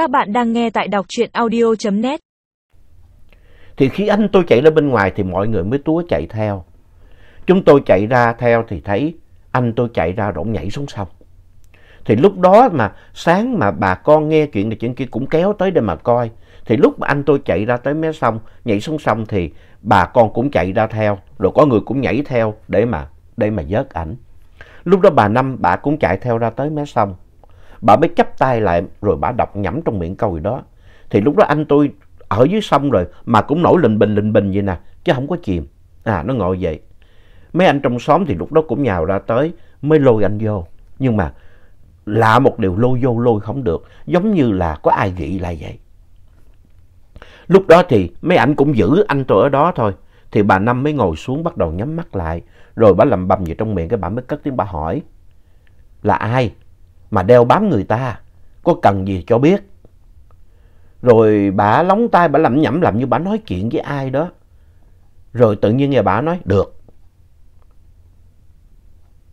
Các bạn đang nghe tại đọc truyện audio.net. Thì khi anh tôi chạy ra bên ngoài thì mọi người mới túa chạy theo. Chúng tôi chạy ra theo thì thấy anh tôi chạy ra rỗng nhảy xuống sông. Thì lúc đó mà sáng mà bà con nghe chuyện này chuyện kia cũng kéo tới để mà coi. Thì lúc mà anh tôi chạy ra tới mé sông, nhảy xuống sông thì bà con cũng chạy ra theo. Rồi có người cũng nhảy theo để mà, để mà vớt ảnh. Lúc đó bà Năm bà cũng chạy theo ra tới mé sông. Bà mới chắp tay lại rồi bà đọc nhẩm trong miệng câu gì đó. Thì lúc đó anh tôi ở dưới sông rồi mà cũng nổi lình bình lình bình vậy nè, chứ không có chìm. À nó ngồi vậy. Mấy anh trong xóm thì lúc đó cũng nhào ra tới mới lôi anh vô. Nhưng mà lạ một điều lôi vô lôi không được, giống như là có ai gị lại vậy. Lúc đó thì mấy anh cũng giữ anh tôi ở đó thôi. Thì bà Năm mới ngồi xuống bắt đầu nhắm mắt lại. Rồi bà lầm bầm gì trong miệng cái bà mới cất tiếng bà hỏi. Là ai mà đeo bám người ta? Có cần gì cho biết? Rồi bà lóng tay bà lẩm nhẩm làm như bà nói chuyện với ai đó. Rồi tự nhiên nghe bà nói được.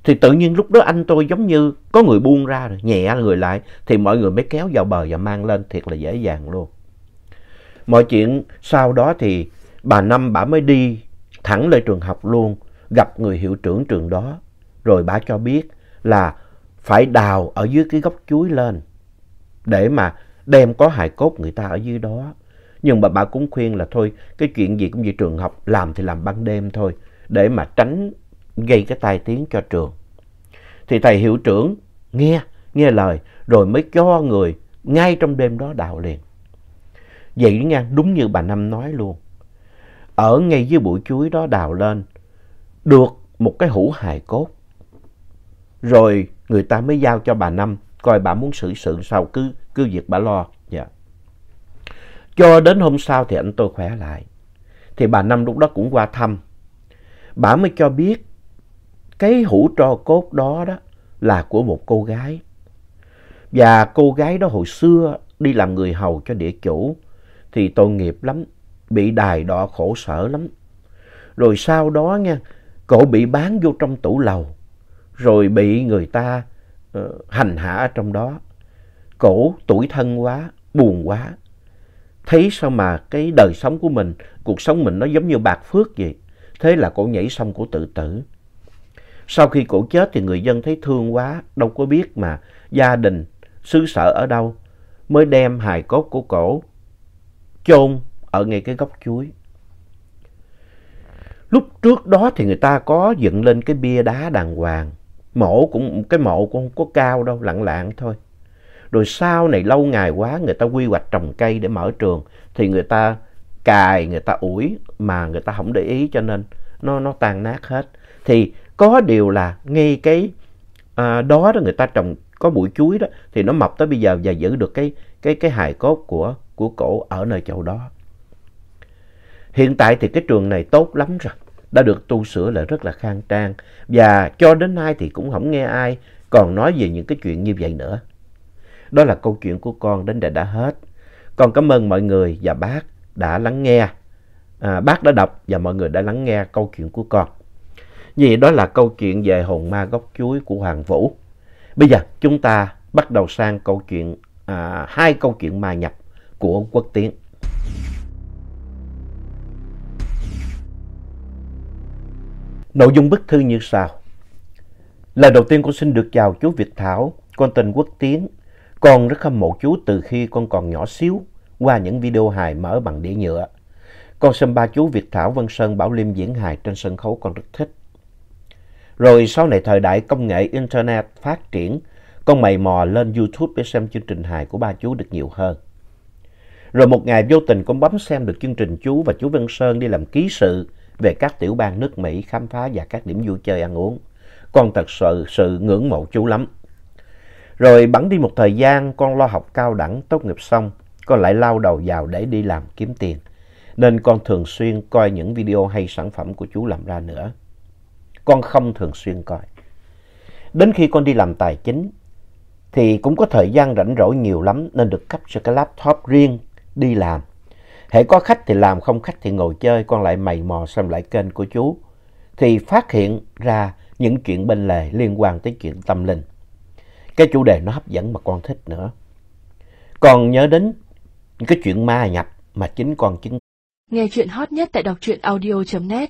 Thì tự nhiên lúc đó anh tôi giống như có người buông ra rồi, nhẹ người lại. Thì mọi người mới kéo vào bờ và mang lên thiệt là dễ dàng luôn. Mọi chuyện sau đó thì bà Năm bà mới đi thẳng lên trường học luôn, gặp người hiệu trưởng trường đó. Rồi bà cho biết là phải đào ở dưới cái gốc chuối lên để mà đem có hài cốt người ta ở dưới đó. Nhưng mà bà cũng khuyên là thôi, cái chuyện gì cũng như trường học, làm thì làm ban đêm thôi, để mà tránh gây cái tai tiếng cho trường. Thì thầy hiệu trưởng nghe, nghe lời, rồi mới cho người ngay trong đêm đó đào liền. Vậy nha, đúng như bà Năm nói luôn. Ở ngay dưới bụi chuối đó đào lên, được một cái hũ hài cốt. Rồi người ta mới giao cho bà Năm, coi bà muốn xử sự sao cứ, cứ việc bà lo. Dạ. Cho đến hôm sau thì anh tôi khỏe lại. Thì bà Năm lúc đó cũng qua thăm. Bà mới cho biết cái hũ tro cốt đó đó là của một cô gái. Và cô gái đó hồi xưa đi làm người hầu cho địa chủ thì tội nghiệp lắm, bị đài đọa khổ sở lắm. Rồi sau đó nha, cổ bị bán vô trong tủ lầu, rồi bị người ta uh, hành hạ ở trong đó. Cổ tuổi thân quá, buồn quá. Thấy sao mà cái đời sống của mình, cuộc sống mình nó giống như bạc phước vậy. Thế là cổ nhảy sông cổ tự tử. Sau khi cổ chết thì người dân thấy thương quá, đâu có biết mà gia đình, xứ sở ở đâu mới đem hài cốt của cổ chôn ở ngay cái gốc chuối. Lúc trước đó thì người ta có dựng lên cái bia đá đàng hoàng. Mộ cũng, cái mộ cũng không có cao đâu, lặng lặng thôi. Rồi sau này lâu ngày quá người ta quy hoạch trồng cây để mở trường thì người ta cài, người ta ủi mà người ta không để ý cho nên nó, nó tan nát hết. Thì có điều là ngay cái à, đó đó người ta trồng có bụi chuối đó thì nó mọc tới bây giờ và giữ được cái cái cái hài cốt của của cổ ở nơi chỗ đó. Hiện tại thì cái trường này tốt lắm rồi, đã được tu sửa lại rất là khang trang và cho đến nay thì cũng không nghe ai còn nói về những cái chuyện như vậy nữa. Đó là câu chuyện của con đến đây đã hết. Con cảm ơn mọi người và bác đã lắng nghe. À, bác đã đọc và mọi người đã lắng nghe câu chuyện của con. Vì đó là câu chuyện về hồn ma gốc chuối của Hoàng Vũ. Bây giờ chúng ta bắt đầu sang câu chuyện, à, hai câu chuyện ma nhập của Quốc Tiến. Nội dung bức thư như sau. Lời đầu tiên con xin được chào chú Việt Thảo, con tên Quốc Tiến. Con rất hâm mộ chú từ khi con còn nhỏ xíu qua những video hài mở bằng đĩa nhựa. Con xem ba chú Việt Thảo, Vân Sơn, Bảo Liêm diễn hài trên sân khấu con rất thích. Rồi sau này thời đại công nghệ Internet phát triển, con mày mò lên YouTube để xem chương trình hài của ba chú được nhiều hơn. Rồi một ngày vô tình con bấm xem được chương trình chú và chú Vân Sơn đi làm ký sự về các tiểu bang nước Mỹ khám phá và các điểm vui chơi ăn uống. Con thật sự sự ngưỡng mộ chú lắm. Rồi bẵng đi một thời gian con lo học cao đẳng tốt nghiệp xong, con lại lao đầu vào để đi làm kiếm tiền. Nên con thường xuyên coi những video hay sản phẩm của chú làm ra nữa. Con không thường xuyên coi. Đến khi con đi làm tài chính thì cũng có thời gian rảnh rỗi nhiều lắm nên được cấp cho cái laptop riêng đi làm hễ có khách thì làm, không khách thì ngồi chơi, con lại mày mò xem lại kênh của chú. Thì phát hiện ra những chuyện bên lề liên quan tới chuyện tâm linh. Cái chủ đề nó hấp dẫn mà con thích nữa. Còn nhớ đến cái chuyện ma nhập mà chính con chứng Nghe chuyện hot nhất tại đọc truyện audio.net